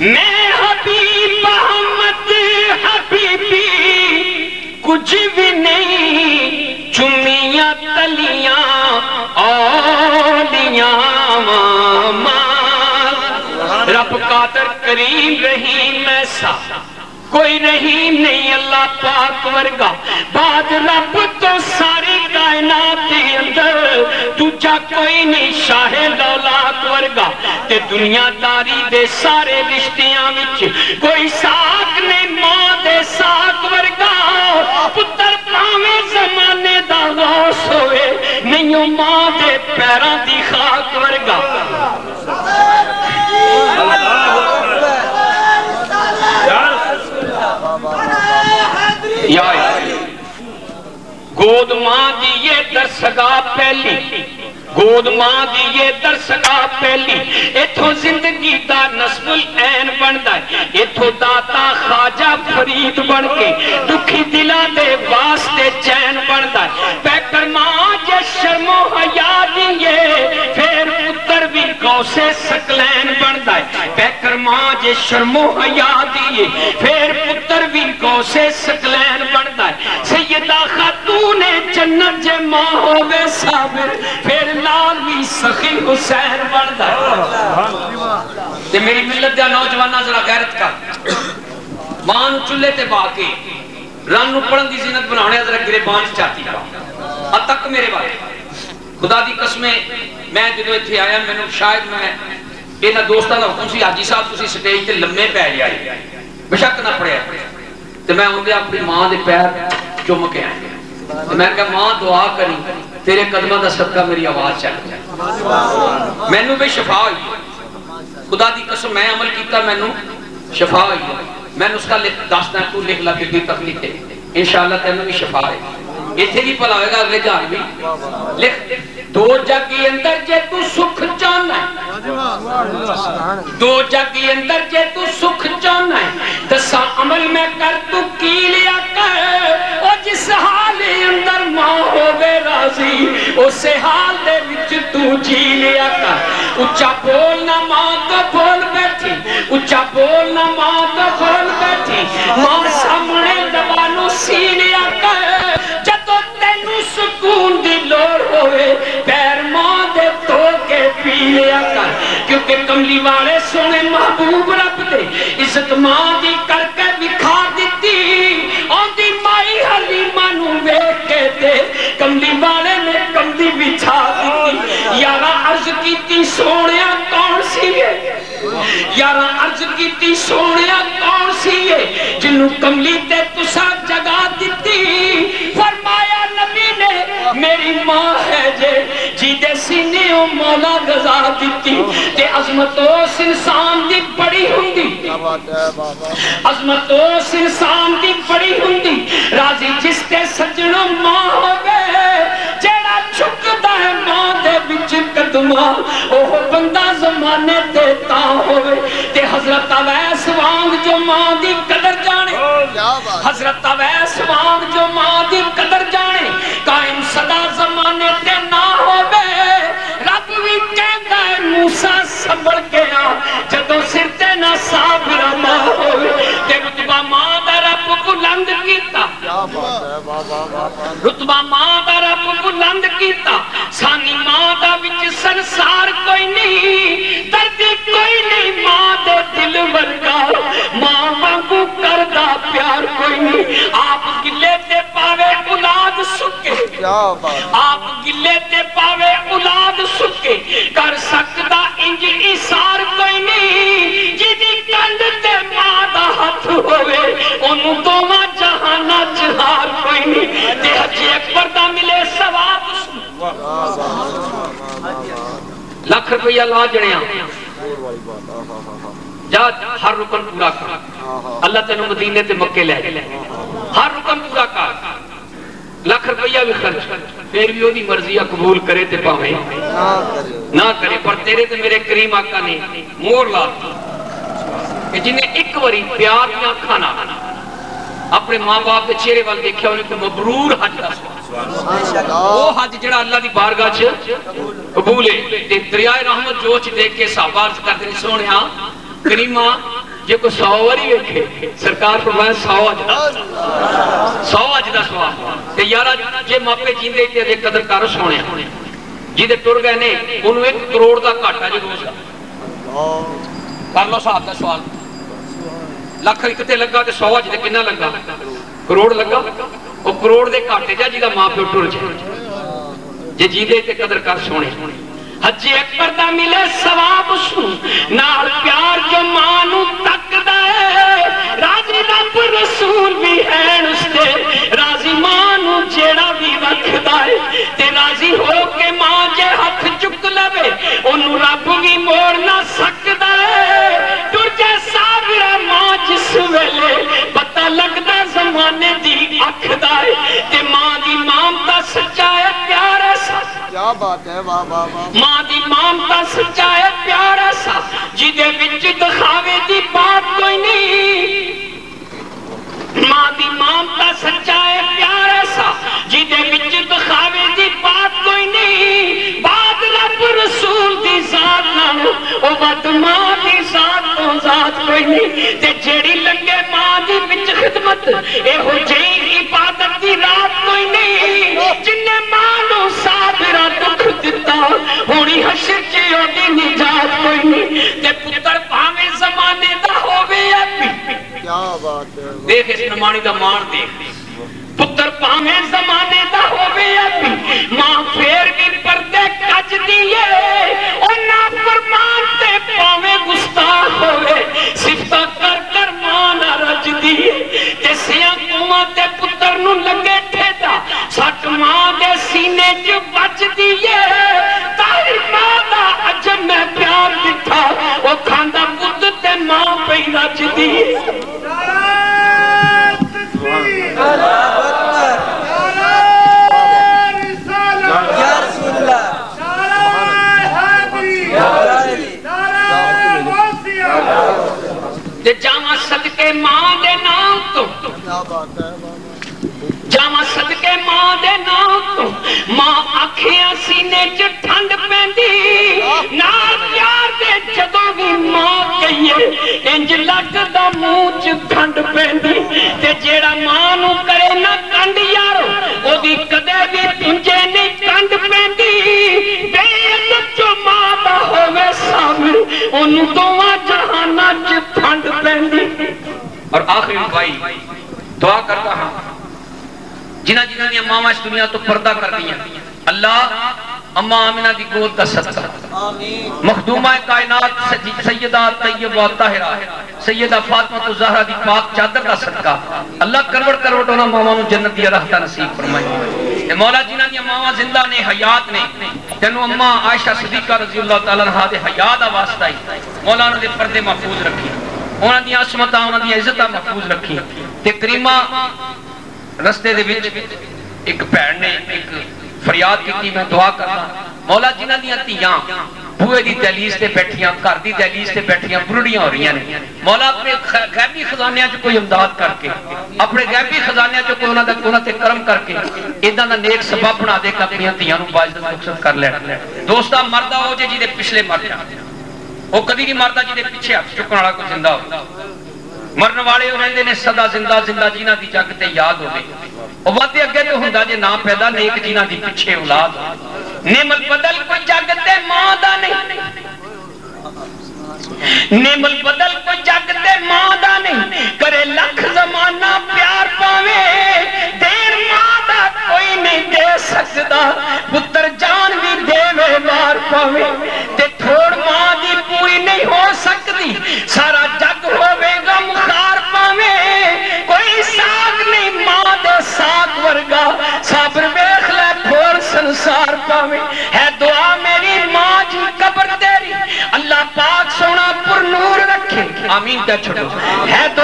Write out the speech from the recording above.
میں حبیب احمد حبیبی، کچھ بھی نہیں، چمیاں، تلیاں، اولیاں، ماں۔ رب قادر کریم رحیم ایسا کوئی رحیم نہیں اللہ پاک ورگا۔ بعد رب تو ساری کائنات اندر تجھا کوئی نہیں، شاہ دولات ورگا تے دنیا داری دے سارے رشتیاں وچ کوئی ساک نہیں ماں دے ساک ورگا پتر پاویں زمانے دا غوث ہوئے، نہیں ماں دے پیراں دی خاک ورگا۔ یا گود ماں دی یہ درسگا پہلی، گود ماں دی یہ درسگا پہلی ایتھو زندگی دا نصب العین بندا ہے ایتھو داتا خواجہ فرید بن کے دکھی دلا دے واسطے چین بندا ہے پیکر ماں جے شرم و حیا دیے پھر پتر بھی گوسے سکلین بندا ہے پیکر ماں جے شرم و حیا دیے پھر پتر بھی گوسے سکلین بندا ہے سیدہ خاتون جنت جے ماں ہوگے صابر پھر سخی حسین بندا ہے۔ تے میری ملت دیا نوجوانہ ذرا غیرت کا مان چلے تے باقی رن نو پڑھن دی زینت بنانے ذرا گرے بان چاہتی کا اتک میرے بارے خدا دی قسمیں میں جدو ایتھے آیا، میں شاید میں اینا دوستان دا حکم سی، حاجی صاحب، تسی سٹیج تے لمے پہ جائے بشک نہ پڑیا تے میں ہوندے اپنی ماں دے پیر چم کے آئے تے میں کہا، ماں دعا کری تیرے قدمہ دا صدقہ میری آواز چل جائے میں نو بے شفا ہوئی۔ خدا دی قسم میں عمل کیتا میں نو شفا ہوئی میں اس کا داستا تو لکھ لا کے کوئی تکلیف ہے۔ انشاءاللہ تینوں بھی شفا ہے۔ ایتھے بھی پلا ہوئے گا اگلے جان بھی۔ لکھ، دو جگی اندر جے تو سکھ چاہنا ہے۔ دو جگی اندر جے تو سکھ چاہنا ہے۔ دسا عمل میں کر تو کی لیا کر۔ او جس حال اندر ماں ہوگے راضی حال دے وچ تو جی لیا کر اچھا بولنا ماں تو بول بیٹھی اچھا بولنا ماں تو بول بیٹھی۔ ماں سامنے دبانو سی لیا کر جدو تینو سکون دی لوڑ ہوئے، پیر ماں دے تو کے پی لیا کر کیونکہ کملی والے سونے محبوب رب دے۔ عزت ماں دی کر کے بکھا حلیمہ نو بیک کے دے کملی والے نے کملی بچھا دیتی۔ یارا عرض کیتی سونیا کون سی ہے؟ یارا عرض کیتی سونیا کون سی ہے؟ جنہوں کملی تے تسا جگا دیتی۔ فرمایا نبی نے میری ماں ہے جے جی دے سینے او مولا گزا دیتی۔ تے عظمت اس انسان دی بڑی ہوندی عظمت اس انسان ہوئے تے حضرت اویس وانگ جو ماں دی قدر جانے حضرت اویس وانگ جو ماں دی قدر جانے قائم صدا زمانے تے نہ ہوئے رب بھی کہتا ہے موسیٰ سبڑ گیا جدو سر تے نہ صابر ماں ہوئے تے رتبہ ماں دا رب بلند کیتا رتبہ ماں دا رب بلند کیتا سنسار کوئی نہیں دردی کوئی نہیں ماں دے دل ورگا ماں وانگو کردہ پیار کوئی نہیں۔ آپ گلے تے پاوے اولاد سکے۔ آپ گلے تے پاوے اولاد سکے۔ کر سکتا انج ایسار کوئی نہیں جدی کنڈ تے ماں دا ہاتھ ہوئے۔ انہوں تو ماں جہانا جہار کوئی نہیں۔ تے حج اکبر دا ملے ثواب روپیہ لا جڑیاں جا ہر رکن پورا کر۔ اللہ تینو مدینے تے مکے لے۔ ہر رکن پورا کر۔ لکھ روپیہ بھی خرچ۔ پھر بھی وہی مرضیہ قبول کرے تے پاویں۔ نہ کرے۔ پر تیرے تے میرے کریم آقا نے مور لا کہ جنہیں ایک وری پیار دیا کھانا اپنے ماں باپ کے چہرے وال دیکھا انہیں کو مبرور حج دا سوال۔ وہ حج جڑا اللہ دی بارگاہ چ قبول ہے۔ تے دریائے رحمت جو چ دیکھ کے صحابہ عرض کرتے ہیں سونیا کریمہ، جے کو سو وری ویکھے، سرکار فرمایا سو حج دا۔ سو حج دا سوال تے یارا، جے ماپے جیندے تے دے قدر کر سونیا جی دے ٹر گئے نے انہوں ایک کروڑ دا گھاٹا جو روز دا۔ کر لو صاحب دا سوال۔ لکھ کتے لگا تے سو حج تے کنا لگا؟ کروڑ لگا؟ وہ کروڑ دے گھاٹے جا جی دا ماں پیو ٹر جائے جے جی قدر کر سونے حج اکبر دا ملے ثواب اس نال پیار جو ماں کیا بات ہے؟ واہ واہ واہ ماں دی مام مامتا سچا ہے پیار ایسا جی دے وچ دکھاوے دی بات کوئی نہیں۔ ماں دی مام مامتا سچا ہے پیار ایسا جی دے وچ دکھاوے دی بات کوئی نہیں۔ بات رب رسول دی ذات نالو او بات ماں دی ذات تو ذات کوئی نہیں۔ تے جیڑی لنگے ماں دی وچ خدمت اے ہو جئی عبادت دی رات کوئی نہیں۔ جن نے ماں نو صابرہ دکھ دتا ہونی حشر چے اوڈی نجات کوئی نہیں۔ تے پتر پاویں زمانے دا ہووے اپی کیا بات ہے۔ دیکھ اس نمانی دا مان دیکھ۔ پتر پاویں زمانے ماں پہ رج صدقے ماں دے نام تو۔ کیا بات ہے صدقے ماں دے نام تو۔ ماں اکھیاں سینے چ ٹھنڈ انج لگدا منہ چ کھنڈ پیندی تے جیڑا ماں نو کرے نہ کنڈ یارو اودی کدے بھی تنجے نہیں کنڈ پیندی بے عزت جو ماں دا ہوے سامنے اونوں دوواں جہاناں چ پھنڈ پیندی اور آخری بھائی دعا کرتا ہوں جنہ جنہ دیا ماما اس دنیا تو پردہ کر دیا اللہ اما آمینہ دی گود دا صدقہ۔ مخدومہ کائنات سیدہ طیبہ طاہرہ سیدہ فاطمہ تو زہرہ دی پاک چادر دا صدقہ۔ اللہ کروڑ کروڑ ہونا ماما نو جنت دیا رہتا نصیب فرمائی۔ اے مولا جنہ دیا ماما زندہ نے حیات نے تینو اما عائشہ صدیقہ رضی اللہ تعالیٰ عنہ دے حیات دا واسطہ ہی مولا نے دے پردے محفوظ رکھی انہاں دی عصمتاں انہاں دی عزتاں محفوظ رکھی تے کریمہ رستے دے وچ ایک بھੈਣ نے ایک فریاد کیتی، میں دعا کرنا۔ مولا جنہ دیاں تیاں، بوئے دی دہلیز تے بیٹھیاں، گھر دی دہلیز تے بیٹھیاں برڑیاں ہو رہی ہیں مولا اپنے غیبی خزانیاں چ کوئی امداد کر کے، اپنے غیبی خزانیاں چ کوئی انہاں دا انہاں تے کرم کر کے ایداں دا نیک سبب بنا دے کہ اپنی تیاں نو باعزت رخصت کر لین۔ دوستا مردہ ہو جے جی دے پچھلے مر جان وہ کدی نہیں مردا جی دے پیچھے ہاتھ چکن والا کوئی زندہ ہو۔ مرن والے وہ رہندے نے سدا زندہ زندہ جینا دی جگ تے یاد ہوے او ودے اگے تو ہوندا جے نہ پیدا نیک جینا دی پیچھے اولاد ہو نعمت بدل کوئی جگ تے ماں دا نہیں نعمت بدل کوئی جگ تے ماں دا نہیں کرے لکھ زمانہ پیار پاوے دیر ماں دا کوئی نہیں دے سکدا پتر جان بھی دے وے مار پاوے تے پہ ہے تو